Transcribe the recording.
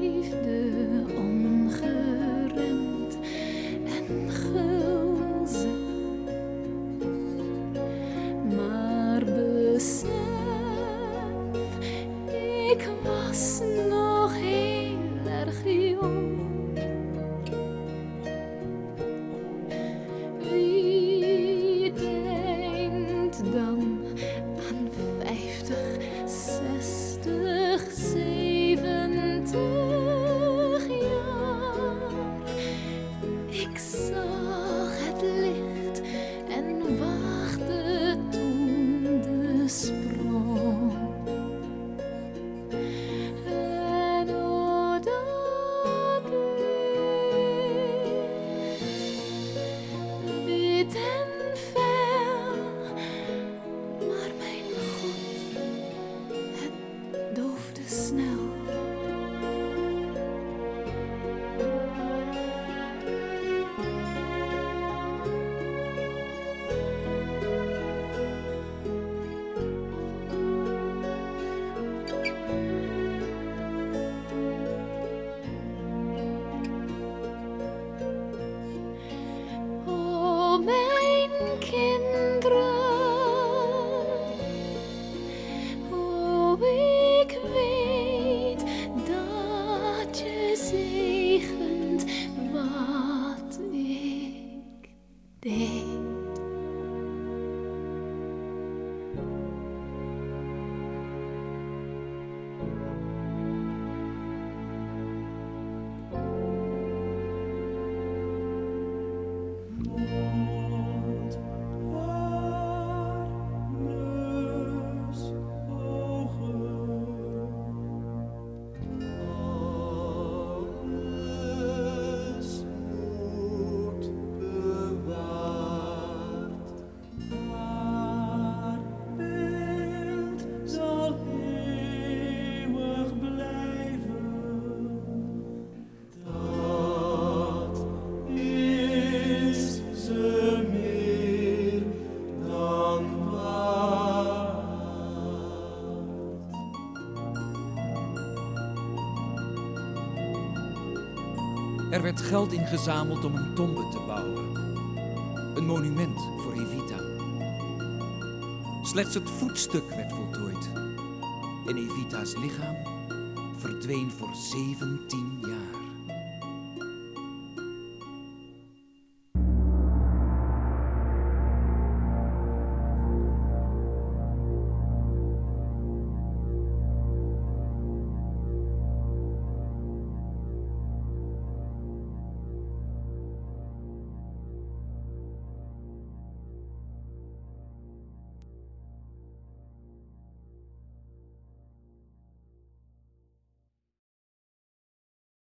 Liefde ongeremd en ge. Werd geld ingezameld om een tombe te bouwen. Een monument voor Evita. Slechts het voetstuk werd voltooid. En Evita's lichaam verdween voor 17 jaar.